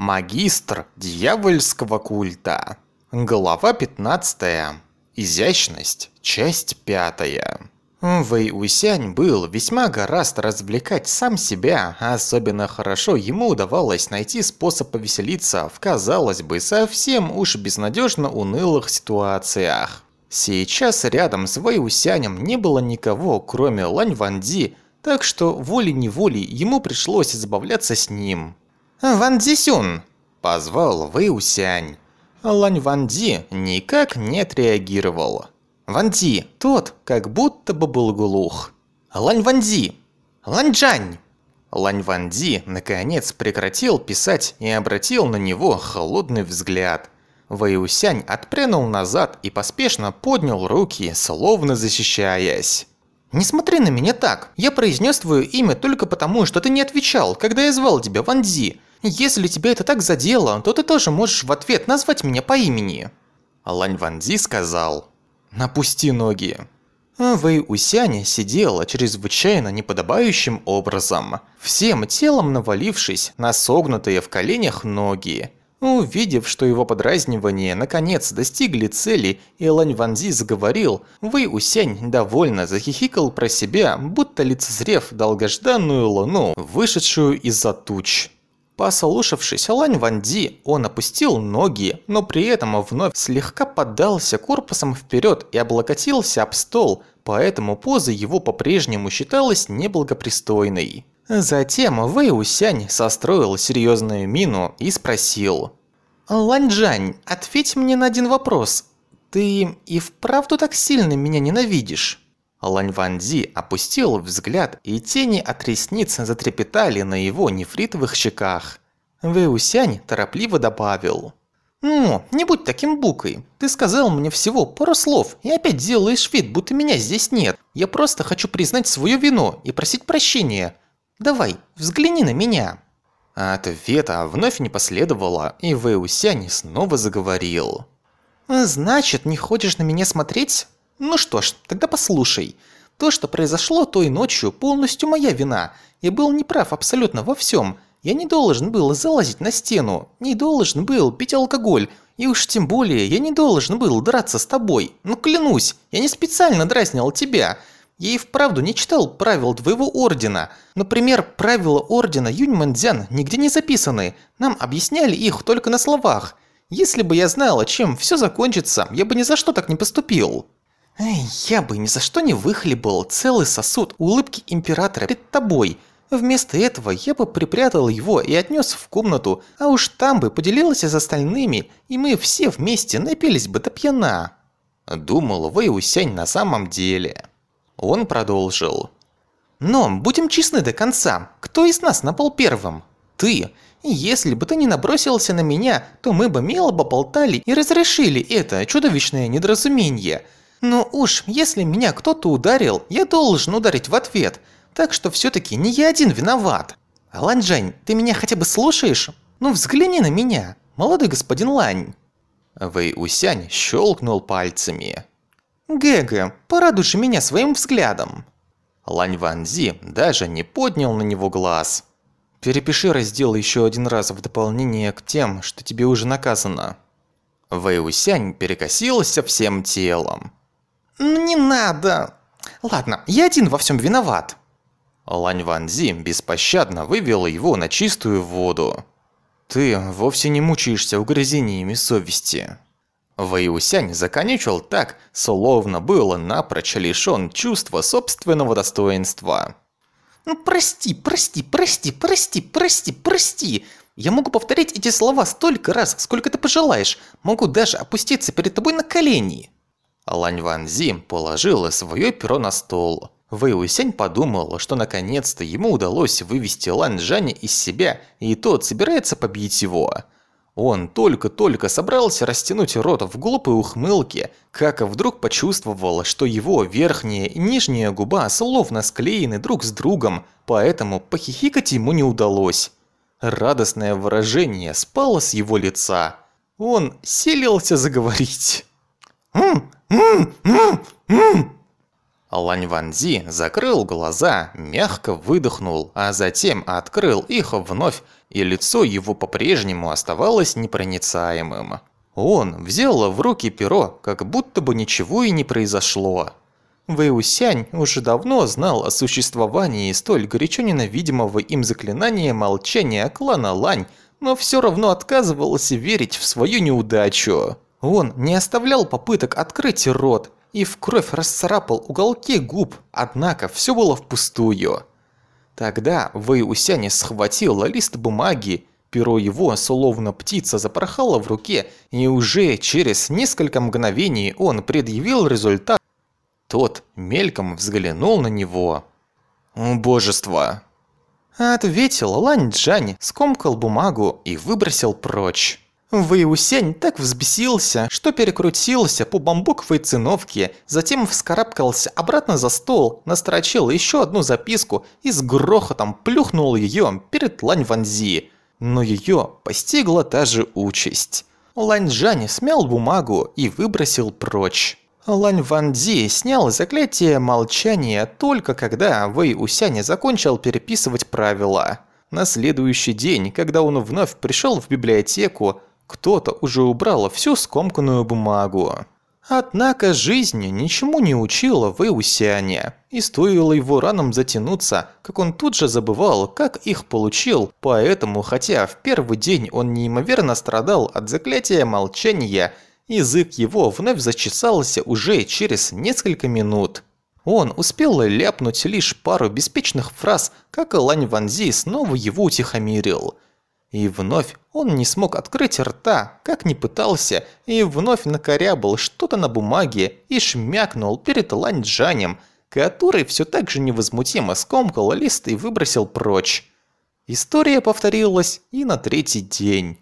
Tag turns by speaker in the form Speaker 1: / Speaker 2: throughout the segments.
Speaker 1: Магистр дьявольского культа. Глава 15. Изящность. Часть 5. Вэй Усянь был весьма гораст развлекать сам себя, а особенно хорошо ему удавалось найти способ повеселиться в, казалось бы, совсем уж безнадежно унылых ситуациях. Сейчас рядом с Вэй Усянем не было никого, кроме Лань Ванди, так что волей-неволей ему пришлось забавляться с ним. «Ван Дзисюн!» – позвал Вэй Усянь. Лань Ван Ди никак не отреагировал. Ван Ди, тот, как будто бы был глух. Лань Ван Ди! Лань Джань! Лань Ван Ди наконец прекратил писать и обратил на него холодный взгляд. Вэй Усянь отпрянул назад и поспешно поднял руки, словно защищаясь. «Не смотри на меня так. Я произнес твое имя только потому, что ты не отвечал, когда я звал тебя Ван Ди. Если тебя это так задело, то ты тоже можешь в ответ назвать меня по имени». Лань Ванзи сказал. «Напусти ноги». Вэй Усянь сидела чрезвычайно неподобающим образом, всем телом навалившись на согнутые в коленях ноги. Увидев, что его подразнивания наконец достигли цели, и Лань Ванзи заговорил, Вэй Усянь довольно захихикал про себя, будто лицезрев долгожданную луну, вышедшую из-за туч. Послушавшись Лань Ванди, он опустил ноги, но при этом вновь слегка поддался корпусом вперед и облокотился об стол, поэтому поза его по-прежнему считалась неблагопристойной. Затем Вэй Усянь состроил серьезную мину и спросил. «Лань Джань, ответь мне на один вопрос. Ты и вправду так сильно меня ненавидишь?» Лань Ванди опустил взгляд, и тени от ресниц затрепетали на его нефритовых щеках. Вэусянь торопливо добавил. «Ну, не будь таким букой. Ты сказал мне всего пару слов и опять делаешь вид, будто меня здесь нет. Я просто хочу признать свою вину и просить прощения. Давай, взгляни на меня». Ответа вновь не последовало, и Вэусянь снова заговорил. «Значит, не хочешь на меня смотреть? Ну что ж, тогда послушай. То, что произошло той ночью, полностью моя вина. Я был неправ абсолютно во всем. Я не должен был залазить на стену, не должен был пить алкоголь, и уж тем более я не должен был драться с тобой. Ну клянусь, я не специально дразнил тебя. Я и вправду не читал правил твоего ордена. Например, правила ордена Юньмэнцзян нигде не записаны. Нам объясняли их только на словах. Если бы я знала, чем все закончится, я бы ни за что так не поступил. Я бы ни за что не выхлебал целый сосуд улыбки императора перед тобой. Вместо этого я бы припрятал его и отнес в комнату, а уж там бы поделился с остальными, и мы все вместе напились бы до пьяна. Думал Вэй Усянь на самом деле. Он продолжил. Но будем честны до конца. Кто из нас напал первым? Ты. Если бы ты не набросился на меня, то мы бы мило поболтали и разрешили это чудовищное недоразумение – но уж, если меня кто-то ударил, я должен ударить в ответ. Так что все-таки не я один виноват. Ланьжань, ты меня хотя бы слушаешь? Ну взгляни на меня, молодой господин Лань. Вэй Усянь щелкнул пальцами. Гэгэ, порадуй же меня своим взглядом. Лань Ванзи даже не поднял на него глаз. Перепиши раздел еще один раз в дополнение к тем, что тебе уже наказано. Вэй Усянь перекосился всем телом. Ну не надо. Ладно, я один во всем виноват. Лань Ванзи беспощадно вывела его на чистую воду. Ты вовсе не мучаешься угрызениями совести. Вэйусянь законючил так, словно было напрочь лишён чувства собственного достоинства. «Ну прости, прости, прости, прости, прости, прости. Я могу повторять эти слова столько раз, сколько ты пожелаешь. Могу даже опуститься перед тобой на колени». Лань Ван Зи положила свое перо на стол. Вэй Усянь подумал, что наконец-то ему удалось вывести Лань Джаня из себя, и тот собирается побить его. Он только-только собрался растянуть рот в глупой ухмылке, как вдруг почувствовал, что его верхняя и нижняя губа словно склеены друг с другом, поэтому похихикать ему не удалось. Радостное выражение спало с его лица. Он селился заговорить. «Хм, Лань Ванзи закрыл глаза, мягко выдохнул, а затем открыл их вновь и лицо его по-прежнему оставалось непроницаемым. Он взял в руки перо, как будто бы ничего и не произошло. Вэйусянь уже давно знал о существовании столь горячо ненавидимого им заклинания молчания клана Лань, но все равно отказывался верить в свою неудачу. Он не оставлял попыток открыть рот и в кровь расцарапал уголки губ, однако все было впустую. Тогда Вэй Усянь схватил лист бумаги, перо его, словно птица, запорхало в руке, и уже через несколько мгновений он предъявил результат. Тот мельком взглянул на него. «Божество!» Ответил Лань Джань, скомкал бумагу и выбросил прочь. Вэйусянь так взбесился, что перекрутился по бамбуковой циновке, затем вскарабкался обратно за стол, настрочил еще одну записку и с грохотом плюхнул ее перед Лань Ванзи. Но ее постигла та же участь. Лань Джань смял бумагу и выбросил прочь. Лань Ванзи снял заклятие молчания только когда Вэй Усянь закончил переписывать правила. На следующий день, когда он вновь пришел в библиотеку, кто-то уже убрал всю скомканную бумагу. Однако жизнь ничему не учила Вэйусяня, и стоило его ранам затянуться, как он тут же забывал, как их получил, поэтому, хотя в первый день он неимоверно страдал от заклятия молчания, язык его вновь зачесался уже через несколько минут. Он успел ляпнуть лишь пару беспечных фраз, как Лань Ванзи снова его утихомирил – и вновь он не смог открыть рта, как ни пытался, и вновь накорябал что-то на бумаге и шмякнул перед Ланьджанем, который все так же невозмутимо скомкал лист и выбросил прочь. История повторилась и на третий день.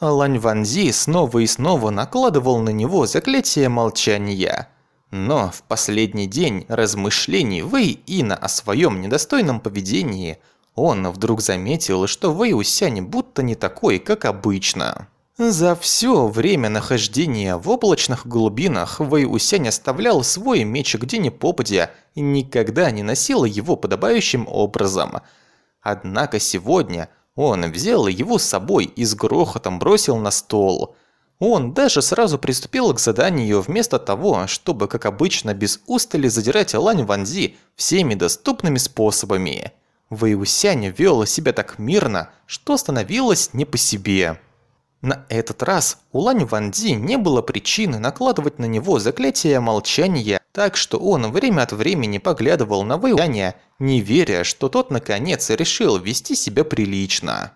Speaker 1: Лань Ванзи снова и снова накладывал на него заклятие молчания. Но в последний день размышлений Вэй Ина о своем недостойном поведении – он вдруг заметил, что Вэй Усянь будто не такой, как обычно. За все время нахождения в облачных глубинах Вэй Усянь оставлял свой меч где ни попадя и никогда не носил его подобающим образом. Однако сегодня он взял его с собой и с грохотом бросил на стол. Он даже сразу приступил к заданию вместо того, чтобы, как обычно, без устали задирать Лань Ванзи всеми доступными способами. Вэйусянь вел себя так мирно, что становилось не по себе. На этот раз у Лань Ванди не было причины накладывать на него заклятие молчания, так что он время от времени поглядывал на Вэйусяня, не веря, что тот наконец решил вести себя прилично.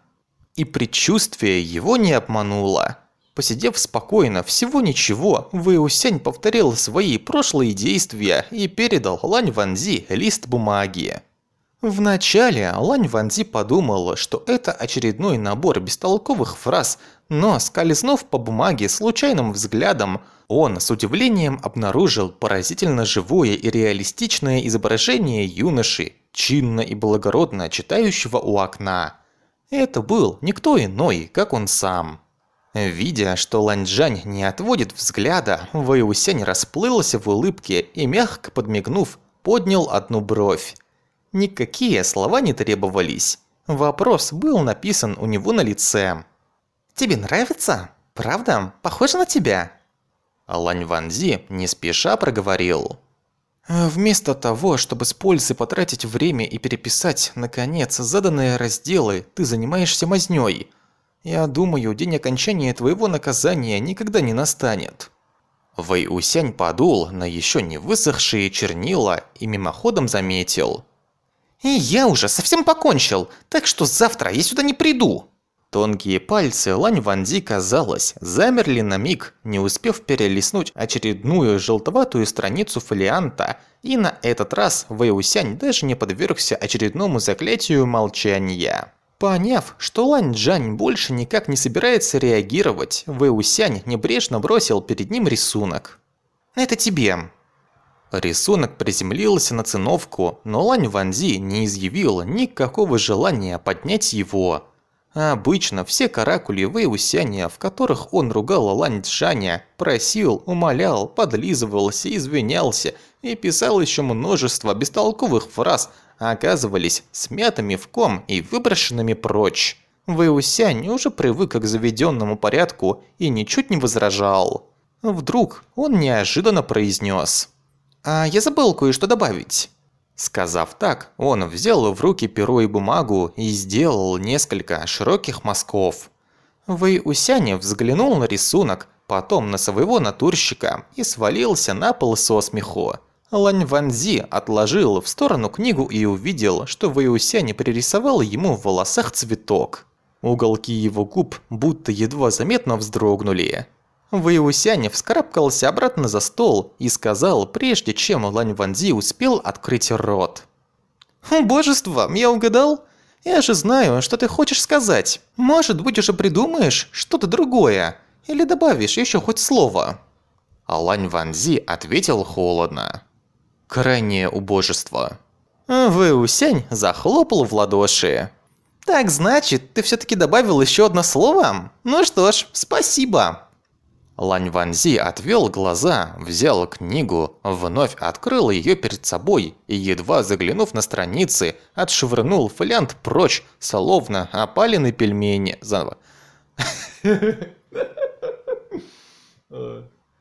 Speaker 1: И предчувствие его не обмануло. Посидев спокойно, всего ничего, Вэйусянь повторил свои прошлые действия и передал Лань Ванзи лист бумаги. Вначале Лань Ванзи подумал, что это очередной набор бестолковых фраз, но скользнув по бумаге случайным взглядом, он с удивлением обнаружил поразительно живое и реалистичное изображение юноши, чинно и благородно читающего у окна. Это был никто иной, как он сам. Видя, что Ланьчжань не отводит взгляда, Вэйусянь расплылся в улыбке и, мягко подмигнув, поднял одну бровь. Никакие слова не требовались. Вопрос был написан у него на лице. «Тебе нравится? Правда? Похоже на тебя?» Лань Ванзи не спеша проговорил. «Вместо того, чтобы с пользой потратить время и переписать, наконец, заданные разделы, ты занимаешься мазнёй. Я думаю, день окончания твоего наказания никогда не настанет». Вэй Усянь подул на еще не высохшие чернила и мимоходом заметил. И я уже совсем покончил, так что завтра я сюда не приду. Тонкие пальцы Лань Ванди, казалось, замерли на миг, не успев перелистнуть очередную желтоватую страницу фолианта, и на этот раз Вэйусянь даже не подвергся очередному заклятию молчания. Поняв, что Лань Джань больше никак не собирается реагировать, Вэйусянь небрежно бросил перед ним рисунок. «Это тебе. Рисунок приземлился на циновку, но Лань Ванзи не изъявила никакого желания поднять его. обычно все каракули Вэйусяня, в которых он ругал Лань Джаня, просил, умолял, подлизывался, извинялся и писал еще множество бестолковых фраз, оказывались смятыми в ком и выброшенными прочь. Вэйусянь уже привык к заведенному порядку и ничуть не возражал. Вдруг он неожиданно произнес. «А я забыл кое-что добавить». Сказав так, он взял в руки перо и бумагу и сделал несколько широких мазков. Вэй Усяня взглянул на рисунок, потом на своего натурщика и свалился на пол со смеху. Лань Ванзи отложил в сторону книгу и увидел, что Вэй Усяня пририсовал ему в волосах цветок. Уголки его губ будто едва заметно вздрогнули. Вэйусянь вскарабкался обратно за стол и сказал, прежде чем Лань Ванзи успел открыть рот. «Божество, я угадал? Я же знаю, что ты хочешь сказать. Может быть, уже придумаешь что-то другое? Или добавишь еще хоть слово?» А Лань Ванзи ответил холодно. «Крайнее убожество». Вэйусянь захлопал в ладоши. «Так значит, ты все таки добавил еще одно слово? Ну что ж, спасибо!» Лань Ванзи отвел глаза, взял книгу, вновь открыл ее перед собой и, едва заглянув на страницы, отшвырнул фолиант прочь, словно опаленный пельмени. Заново.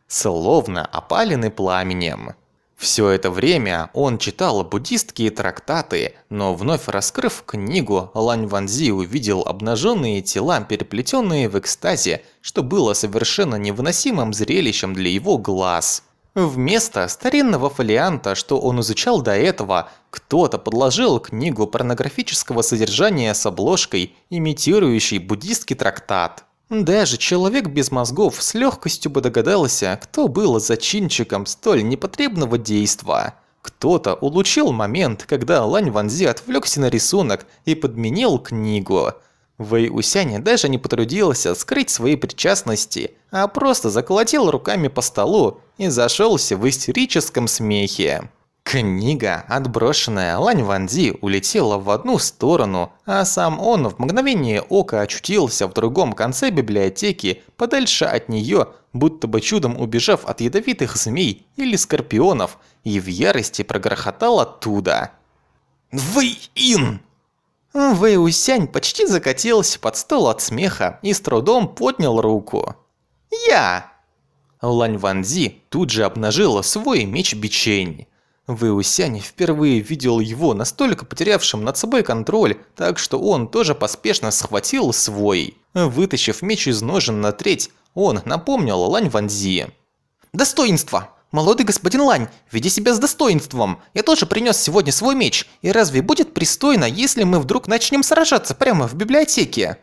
Speaker 1: Словно опаленный пламенем. Все это время он читал буддистские трактаты, но вновь раскрыв книгу, Лань Ванзи увидел обнаженные тела, переплетенные в экстазе, что было совершенно невыносимым зрелищем для его глаз. Вместо старинного фолианта, что он изучал до этого, кто-то подложил книгу порнографического содержания с обложкой, имитирующей буддистский трактат. Даже человек без мозгов с легкостью бы догадался, кто был зачинчиком столь непотребного действа. Кто-то улучил момент, когда Лань Ванзи отвлекся на рисунок и подменил книгу. Вэй Усянь даже не потрудился скрыть свои причастности, а просто заколотил руками по столу и зашелся в истерическом смехе. Книга, отброшенная Лань Ванзи, улетела в одну сторону, а сам он в мгновение ока очутился в другом конце библиотеки, подальше от нее, будто бы чудом убежав от ядовитых змей или скорпионов, и в ярости прогрохотал оттуда. «Вэй-ин!» Вэй Усянь почти закатился под стол от смеха и с трудом поднял руку. «Я!» Лань Ванзи тут же обнажила свой меч-бичень. Вэусянь впервые видел его настолько потерявшим над собой контроль, так что он тоже поспешно схватил свой. Вытащив меч из ножен на треть, он напомнил Лань Ванзи. «Достоинство! Молодой господин Лань, веди себя с достоинством! Я тоже принес сегодня свой меч, и разве будет пристойно, если мы вдруг начнем сражаться прямо в библиотеке?»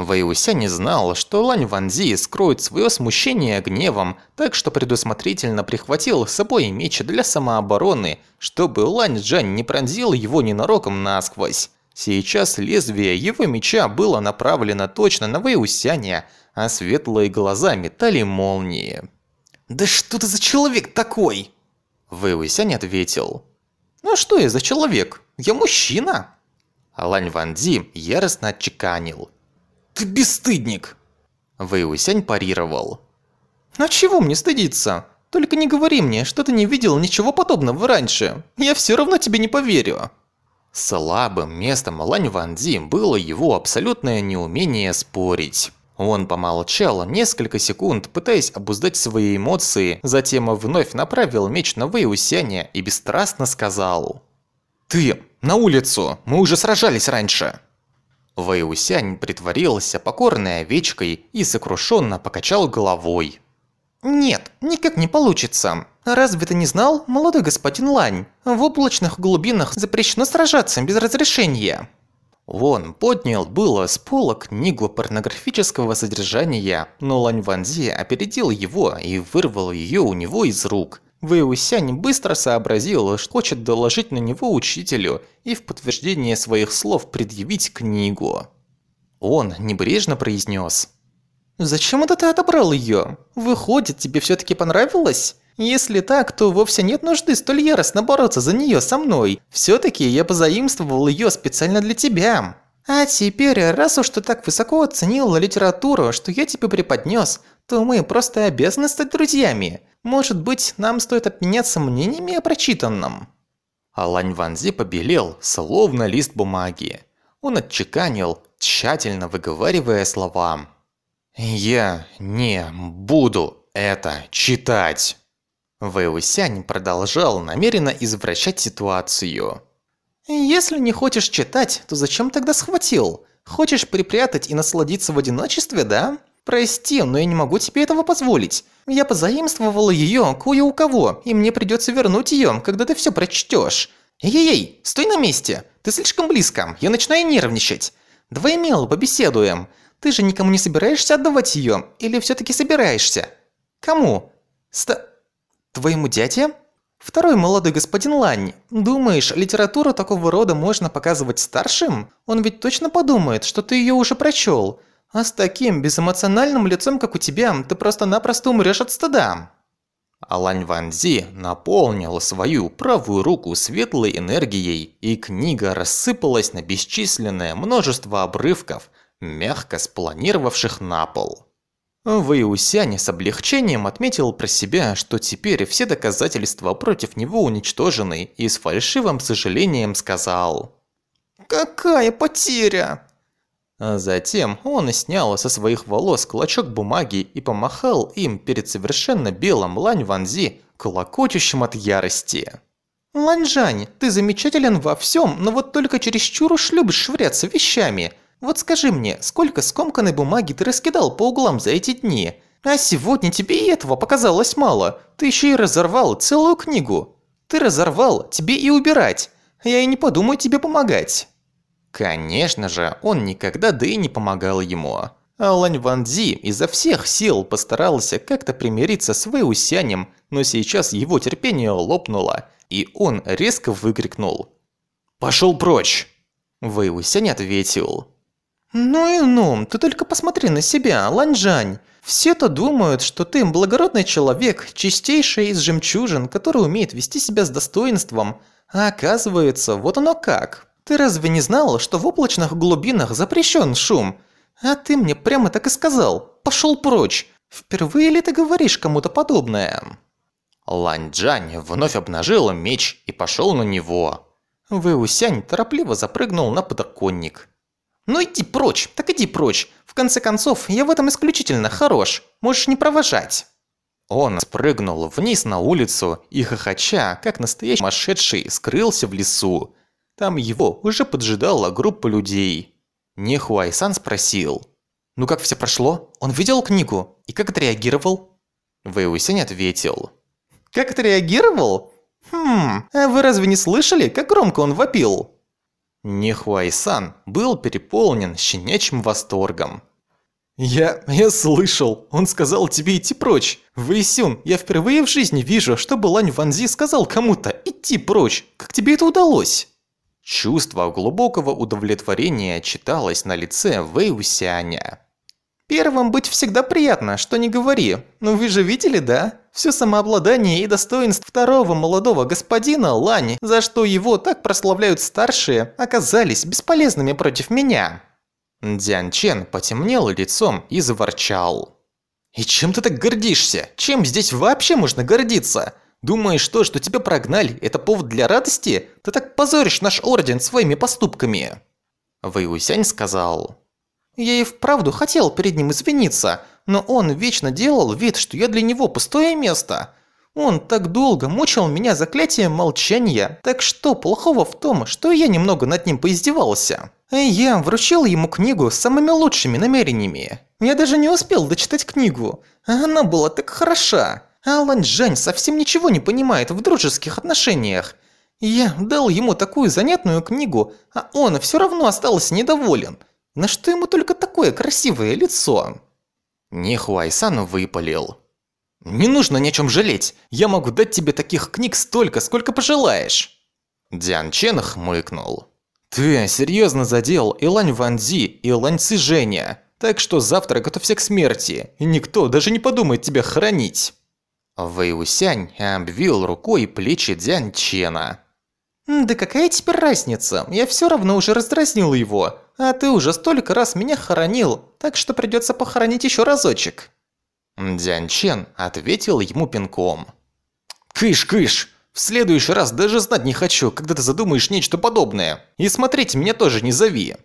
Speaker 1: Вэйуся не знал, что Лань Ванзи скроет свое смущение гневом, так что предусмотрительно прихватил с собой меч для самообороны, чтобы Лань Джань не пронзил его ненароком насквозь. Сейчас лезвие его меча было направлено точно на Вэйусяня, а светлые глаза метали молнии. «Да что ты за человек такой?» Вэйусянь ответил. «Ну что я за человек? Я мужчина!» Лань Ванзи яростно отчеканил. «Ты бесстыдник!» Вэйусянь парировал. «А чего мне стыдиться? Только не говори мне, что ты не видел ничего подобного раньше. Я все равно тебе не поверю». Слабым местом Лань Ванзи было его абсолютное неумение спорить. Он помолчал несколько секунд, пытаясь обуздать свои эмоции, затем вновь направил меч на Вэйусяня и бесстрастно сказал. «Ты, на улицу! Мы уже сражались раньше!» Вэйусянь притворился покорной овечкой и сокрушенно покачал головой. «Нет, никак не получится. Разве ты не знал, молодой господин Лань? В облачных глубинах запрещено сражаться без разрешения». Вон поднял было с пола книгу порнографического содержания, но Лань Ванзи опередил его и вырвал ее у него из рук. Вэйусянь быстро сообразил, что хочет доложить на него учителю и в подтверждение своих слов предъявить книгу. Он небрежно произнес. «Зачем это ты отобрал ее? Выходит, тебе все таки понравилось? Если так, то вовсе нет нужды столь яростно бороться за нее со мной. все таки я позаимствовал ее специально для тебя». А теперь, раз уж ты так высоко оценил литературу, что я тебе преподнес, то мы просто обязаны стать друзьями. Может быть, нам стоит обменяться мнениями о прочитанном?» Алань Ванзи побелел, словно лист бумаги. Он отчеканил тщательно выговаривая слова. «Я не буду это читать». Вэйусянь продолжал намеренно извращать ситуацию.
Speaker 2: «Если не хочешь читать, то зачем тогда схватил? Хочешь припрятать и насладиться в одиночестве, да? Прости, но я не могу тебе этого позволить. Я позаимствовала ее кое у кого, и мне придется вернуть ее, когда ты все прочтешь. Эй-эй, стой на месте! Ты слишком близко, я начинаю нервничать. Давай мило побеседуем. Ты же никому не собираешься отдавать ее, или все таки собираешься? Кому? Ста... Твоему дяде? Второй молодой господин Лань. Думаешь, литературу такого рода можно показывать старшим? Он ведь точно подумает, что ты ее уже прочел. А с таким безэмоциональным лицом, как у тебя, ты просто-напросто умрешь от стыда.
Speaker 1: Алань Ванзи наполнил свою правую руку светлой энергией, и книга рассыпалась на бесчисленное множество обрывков, мягко спланировавших на пол. Вэйусянь с облегчением отметил про себя, что теперь все доказательства против него уничтожены, и с фальшивым сожалением сказал
Speaker 2: «Какая потеря!»
Speaker 1: А затем он снял со своих волос клочок бумаги и помахал им перед совершенно белым Лань Ванзи, клокочущим от ярости.
Speaker 2: «Ланьжань, ты замечателен во всем, но вот только чересчур уж любишь швыряться вещами. Вот скажи мне, сколько скомканной бумаги ты раскидал по углам за эти дни? А сегодня тебе и этого показалось мало. Ты еще и разорвал целую книгу. Ты разорвал, тебе и убирать. Я и не подумаю тебе помогать».
Speaker 1: Конечно же, он никогда да и не помогал ему. А Лань Ванзи изо всех сил постарался как-то примириться с Вэйусянем, но сейчас его терпение лопнуло, и он резко выкрикнул. «Пошел прочь!» Вэйусянь ответил.
Speaker 2: «Ну и ну, ты только посмотри на себя, Ланьжань. Все-то думают, что ты благородный человек, чистейший из жемчужин, который умеет вести себя с достоинством. А оказывается, вот оно как. Ты разве не знал, что в облачных глубинах запрещен шум? А ты мне прямо так и сказал. Пошел прочь. Впервые ли ты говоришь кому-то подобное?»
Speaker 1: Лань Джань вновь обнажил меч и пошел на него.
Speaker 2: Вэусянь торопливо запрыгнул на подоконник. «Ну иди прочь, так иди прочь. В конце концов, я в этом исключительно хорош. Можешь не провожать».
Speaker 1: Он спрыгнул вниз на улицу и, хохоча, как настоящий мошедший, скрылся в лесу. Там его уже поджидала группа людей. Нехуайсан спросил. «Ну как все прошло? Он видел книгу? И как отреагировал?» Вэйусень ответил.
Speaker 2: «Как отреагировал? Хм, а вы разве не слышали, как громко он вопил?»
Speaker 1: Нехуайсан был переполнен щенячьим восторгом.
Speaker 2: «Я... я слышал. Он сказал тебе идти прочь. Вэйсюн, я впервые в жизни вижу, чтобы Лань Ванзи сказал кому-то идти прочь. Как тебе это удалось?»
Speaker 1: Чувство глубокого удовлетворения читалось на лице Вэйусяня.
Speaker 2: «Первым быть всегда приятно, что не говори. Ну вы же видели, да? Все самообладание и достоинство второго молодого господина Лани, за что его так прославляют старшие, оказались бесполезными против меня».
Speaker 1: Дзян Чен потемнел лицом и заворчал.
Speaker 2: «И чем ты так гордишься? Чем здесь вообще можно гордиться? Думаешь, то, что тебя прогнали, это повод для радости? Ты так позоришь наш орден своими поступками!»
Speaker 1: Вэйусянь сказал.
Speaker 2: «Я и вправду хотел перед ним извиниться, но он вечно делал вид, что я для него пустое место. Он так долго мучил меня заклятием молчания, так что плохого в том, что я немного над ним поиздевался. Я вручил ему книгу с самыми лучшими намерениями. Я даже не успел дочитать книгу, она была так хороша. Алан Жань совсем ничего не понимает в дружеских отношениях. Я дал ему такую занятную книгу, а он все равно остался недоволен. На что ему только такое красивое лицо?»
Speaker 1: Нихуайсан выпалил. «Не нужно ни о чем жалеть. Я могу дать тебе таких книг столько, сколько пожелаешь». Дзян Чен хмыкнул. «Ты серьезно задел Илань Ванзи и Илань Ци Женя, так что завтра готовься к смерти, и никто даже не подумает тебя хоронить». Вэйусянь обвил рукой плечи Дзянь.
Speaker 2: «Да какая теперь разница? Я все равно уже раздразнил его, а ты уже столько раз меня хоронил, так что придется похоронить еще разочек».
Speaker 1: Дзянь ответил ему пинком. «Кыш, кыш! В следующий раз даже знать не хочу, когда ты задумаешь нечто подобное. И смотреть меня тоже не зови».